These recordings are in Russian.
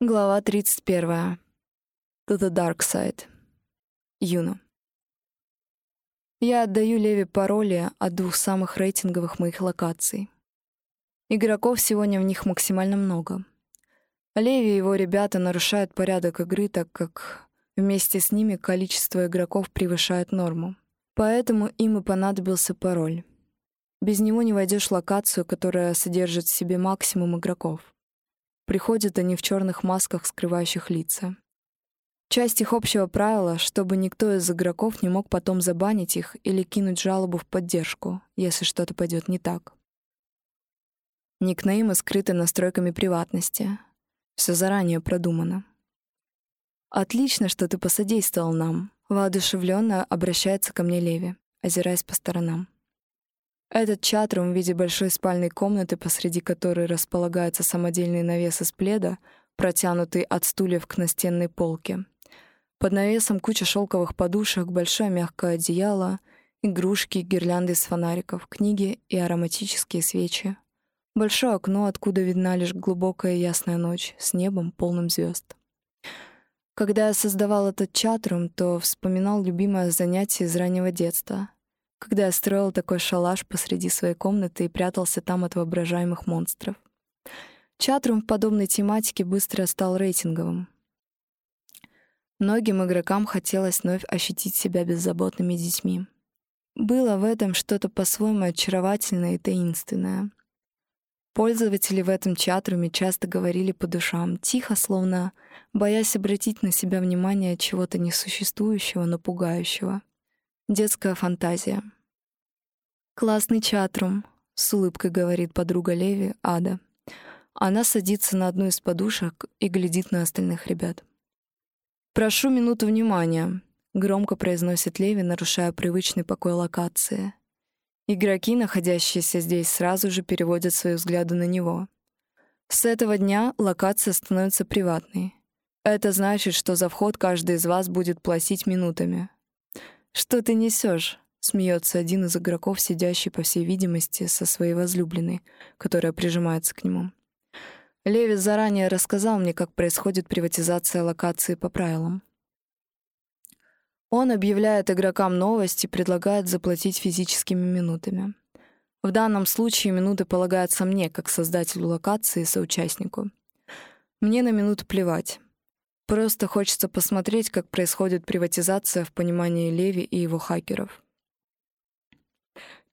Глава 31. To the Dark Side. Юна. Я отдаю Леве пароли от двух самых рейтинговых моих локаций. Игроков сегодня в них максимально много. Леви и его ребята нарушают порядок игры, так как вместе с ними количество игроков превышает норму. Поэтому им и понадобился пароль. Без него не войдешь в локацию, которая содержит в себе максимум игроков. Приходят они в черных масках, скрывающих лица. Часть их общего правила, чтобы никто из игроков не мог потом забанить их или кинуть жалобу в поддержку, если что-то пойдет не так. Никнеймы скрыты настройками приватности. Все заранее продумано. «Отлично, что ты посодействовал нам», — воодушевленно обращается ко мне Леви, озираясь по сторонам. Этот чатрум в виде большой спальной комнаты, посреди которой располагается самодельный навес из пледа, протянутый от стульев к настенной полке. Под навесом куча шелковых подушек, большое мягкое одеяло, игрушки, гирлянды из фонариков, книги и ароматические свечи. Большое окно, откуда видна лишь глубокая ясная ночь с небом, полным звезд. Когда я создавал этот чатрум, то вспоминал любимое занятие из раннего детства — когда я строил такой шалаш посреди своей комнаты и прятался там от воображаемых монстров. Чатрум в подобной тематике быстро стал рейтинговым. Многим игрокам хотелось вновь ощутить себя беззаботными детьми. Было в этом что-то по-своему очаровательное и таинственное. Пользователи в этом чатруме часто говорили по душам, тихо, словно боясь обратить на себя внимание чего-то несуществующего, но пугающего. Детская фантазия. «Классный чатрум», — с улыбкой говорит подруга Леви, Ада. Она садится на одну из подушек и глядит на остальных ребят. «Прошу минуту внимания», — громко произносит Леви, нарушая привычный покой локации. Игроки, находящиеся здесь, сразу же переводят свои взгляды на него. С этого дня локация становится приватной. Это значит, что за вход каждый из вас будет платить минутами. «Что ты несешь? смеется один из игроков, сидящий, по всей видимости, со своей возлюбленной, которая прижимается к нему. Леви заранее рассказал мне, как происходит приватизация локации по правилам. Он объявляет игрокам новости и предлагает заплатить физическими минутами. В данном случае минуты полагаются мне, как создателю локации и соучастнику. Мне на минуту плевать. Просто хочется посмотреть, как происходит приватизация в понимании Леви и его хакеров.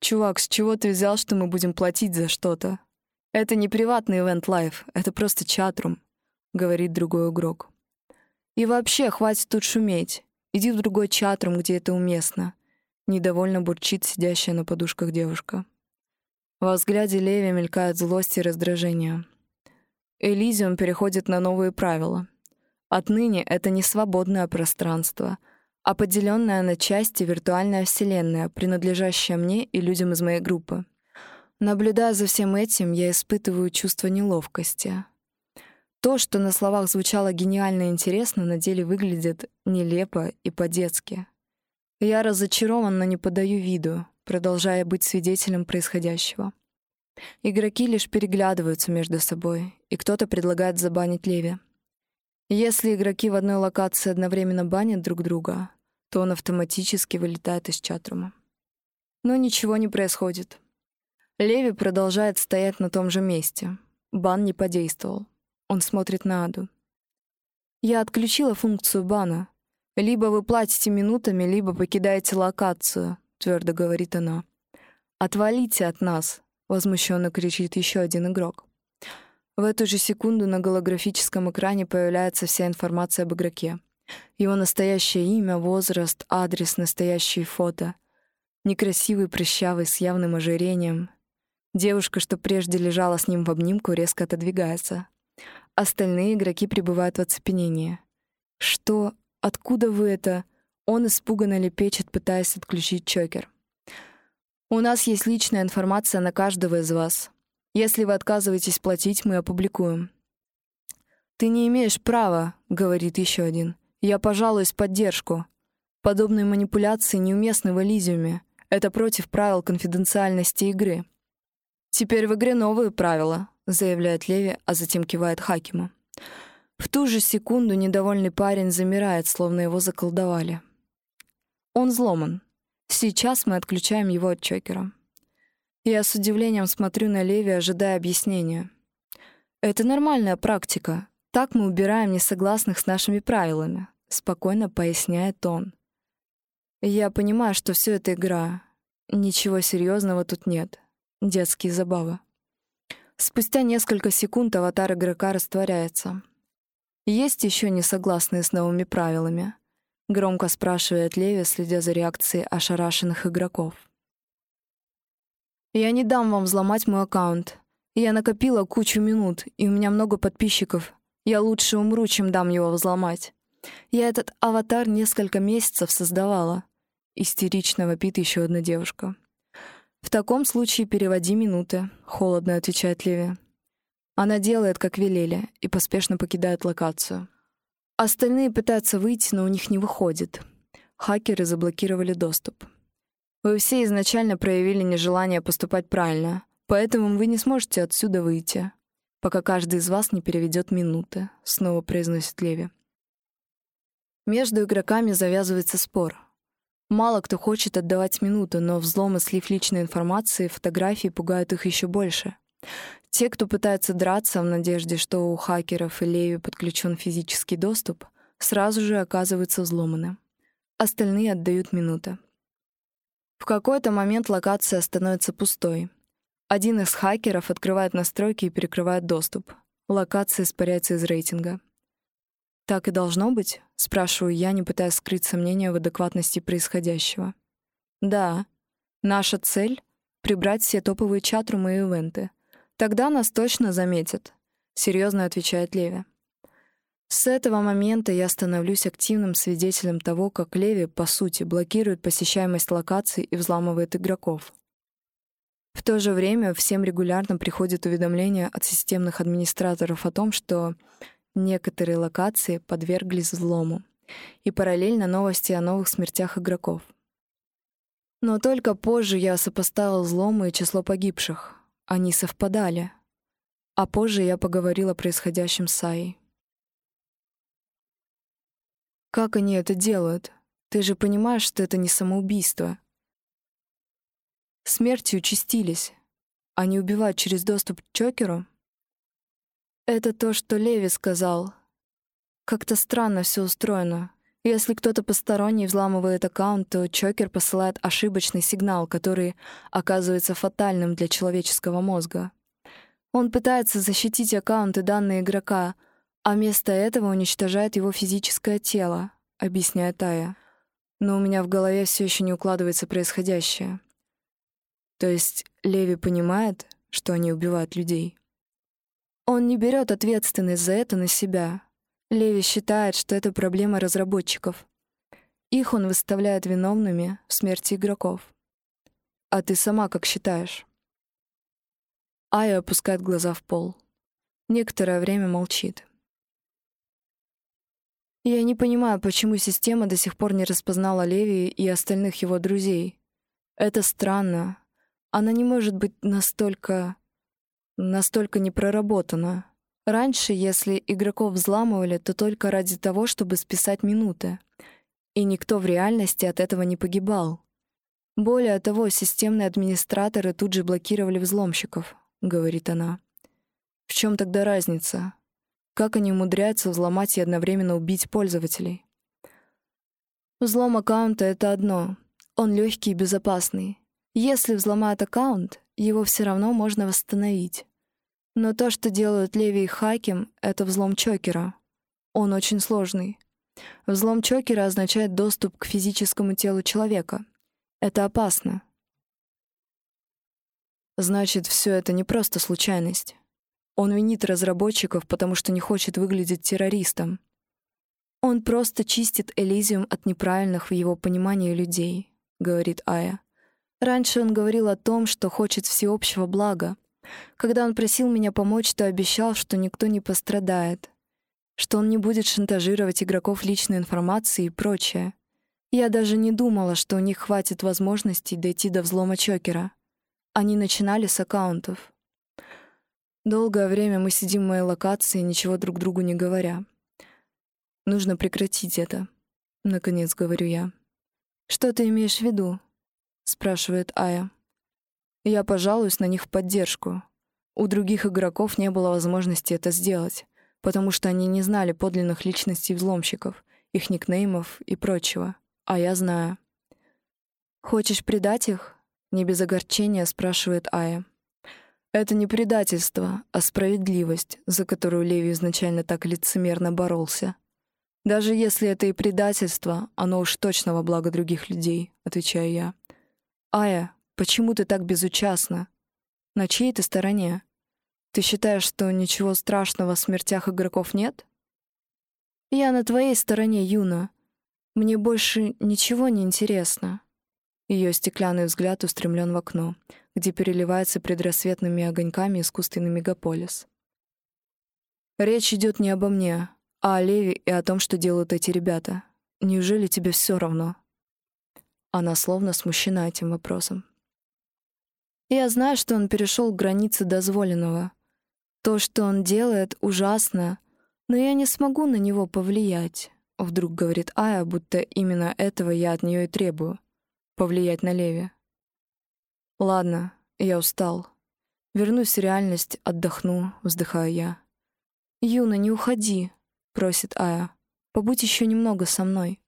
«Чувак, с чего ты взял, что мы будем платить за что-то? Это не приватный ивент лайф, это просто чатрум», — говорит другой игрок. «И вообще, хватит тут шуметь. Иди в другой чатрум, где это уместно», — недовольно бурчит сидящая на подушках девушка. Во взгляде Леви мелькает злость и раздражение. Элизиум переходит на новые правила — Отныне это не свободное пространство, а поделенная на части виртуальная вселенная, принадлежащая мне и людям из моей группы. Наблюдая за всем этим, я испытываю чувство неловкости. То, что на словах звучало гениально и интересно, на деле выглядит нелепо и по-детски. Я разочарован, но не подаю виду, продолжая быть свидетелем происходящего. Игроки лишь переглядываются между собой, и кто-то предлагает забанить Леви. Если игроки в одной локации одновременно банят друг друга, то он автоматически вылетает из чатрума. Но ничего не происходит. Леви продолжает стоять на том же месте. Бан не подействовал. Он смотрит на Аду. «Я отключила функцию бана. Либо вы платите минутами, либо покидаете локацию», — твердо говорит она. «Отвалите от нас», — возмущенно кричит еще один игрок. В эту же секунду на голографическом экране появляется вся информация об игроке. Его настоящее имя, возраст, адрес, настоящие фото. Некрасивый, прыщавый, с явным ожирением. Девушка, что прежде лежала с ним в обнимку, резко отодвигается. Остальные игроки пребывают в оцепенении. «Что? Откуда вы это?» Он испуганно лепечет, пытаясь отключить чокер. «У нас есть личная информация на каждого из вас. Если вы отказываетесь платить, мы опубликуем». «Ты не имеешь права», — говорит еще один. «Я пожалуюсь поддержку. Подобные манипуляции неуместны в Элизиуме. Это против правил конфиденциальности игры». «Теперь в игре новые правила», — заявляет Леви, а затем кивает Хакиму. В ту же секунду недовольный парень замирает, словно его заколдовали. Он взломан. Сейчас мы отключаем его от чокера. Я с удивлением смотрю на Леви, ожидая объяснения. «Это нормальная практика. Так мы убираем несогласных с нашими правилами», — спокойно поясняет он. «Я понимаю, что все это игра. Ничего серьезного тут нет. Детские забавы». Спустя несколько секунд аватар игрока растворяется. «Есть еще несогласные с новыми правилами?» — громко спрашивает Леви, следя за реакцией ошарашенных игроков. «Я не дам вам взломать мой аккаунт. Я накопила кучу минут, и у меня много подписчиков. Я лучше умру, чем дам его взломать. Я этот аватар несколько месяцев создавала». Истерично вопит еще одна девушка. «В таком случае переводи минуты», — холодно отвечает Леви. Она делает, как велели, и поспешно покидает локацию. Остальные пытаются выйти, но у них не выходит. Хакеры заблокировали доступ. Вы все изначально проявили нежелание поступать правильно, поэтому вы не сможете отсюда выйти, пока каждый из вас не переведет минуты, снова произносит Леви. Между игроками завязывается спор. Мало кто хочет отдавать минуты, но взлом и слив личной информации, фотографии пугают их еще больше. Те, кто пытается драться в надежде, что у хакеров и Леви подключен физический доступ, сразу же оказываются взломаны. Остальные отдают минуты. В какой-то момент локация становится пустой. Один из хакеров открывает настройки и перекрывает доступ. Локация испаряется из рейтинга. «Так и должно быть?» — спрашиваю я, не пытаясь скрыть сомнения в адекватности происходящего. «Да. Наша цель — прибрать все топовые чатрумы и ивенты. Тогда нас точно заметят, серьезно отвечает Леви. С этого момента я становлюсь активным свидетелем того, как Леви, по сути, блокирует посещаемость локаций и взламывает игроков. В то же время всем регулярно приходят уведомления от системных администраторов о том, что некоторые локации подверглись взлому, и параллельно новости о новых смертях игроков. Но только позже я сопоставил взломы и число погибших. Они совпадали. А позже я поговорила о происходящем с Аей. «Как они это делают? Ты же понимаешь, что это не самоубийство?» Смерти участились. Они убивают через доступ к Чокеру? Это то, что Леви сказал. Как-то странно все устроено. Если кто-то посторонний взламывает аккаунт, то Чокер посылает ошибочный сигнал, который оказывается фатальным для человеческого мозга. Он пытается защитить аккаунт и данные игрока, а вместо этого уничтожает его физическое тело, объясняет Тая. Но у меня в голове все еще не укладывается происходящее. То есть Леви понимает, что они убивают людей. Он не берет ответственность за это на себя, Леви считает, что это проблема разработчиков. Их он выставляет виновными в смерти игроков. А ты сама как считаешь? Ая опускает глаза в пол. Некоторое время молчит. Я не понимаю, почему система до сих пор не распознала Леви и остальных его друзей. Это странно. Она не может быть настолько... настолько непроработана. Раньше, если игроков взламывали, то только ради того, чтобы списать минуты. И никто в реальности от этого не погибал. Более того, системные администраторы тут же блокировали взломщиков, говорит она. В чем тогда разница? Как они умудряются взломать и одновременно убить пользователей? Взлом аккаунта — это одно. Он легкий и безопасный. Если взломают аккаунт, его все равно можно восстановить. Но то, что делают Леви и Хаким, — это взлом чокера. Он очень сложный. Взлом чокера означает доступ к физическому телу человека. Это опасно. Значит, все это не просто случайность. Он винит разработчиков, потому что не хочет выглядеть террористом. Он просто чистит Элизиум от неправильных в его понимании людей, говорит Ая. Раньше он говорил о том, что хочет всеобщего блага, когда он просил меня помочь, то обещал, что никто не пострадает, что он не будет шантажировать игроков личной информацией и прочее. Я даже не думала, что у них хватит возможностей дойти до взлома чокера. Они начинали с аккаунтов. Долгое время мы сидим в моей локации, ничего друг другу не говоря. Нужно прекратить это, наконец говорю я. Что ты имеешь в виду? спрашивает Ая. Я пожалуюсь на них в поддержку. У других игроков не было возможности это сделать, потому что они не знали подлинных личностей взломщиков, их никнеймов и прочего. А я знаю. Хочешь предать их? Не без огорчения спрашивает Ая. Это не предательство, а справедливость, за которую Леви изначально так лицемерно боролся. Даже если это и предательство, оно уж точно во благо других людей, отвечаю я. Ая, почему ты так безучастна? На чьей ты стороне? Ты считаешь, что ничего страшного в смертях игроков нет? Я на твоей стороне, Юна. Мне больше ничего не интересно. Ее стеклянный взгляд устремлен в окно, где переливается предрассветными огоньками искусственный мегаполис. Речь идет не обо мне, а о Леви и о том, что делают эти ребята. Неужели тебе все равно? Она словно смущена этим вопросом. Я знаю, что он перешел границы дозволенного. То, что он делает, ужасно, но я не смогу на него повлиять. Вдруг говорит Ая, будто именно этого я от нее и требую повлиять на Леви. Ладно, я устал. Вернусь в реальность, отдохну, вздыхаю я. Юна, не уходи, просит Ая. Побудь еще немного со мной.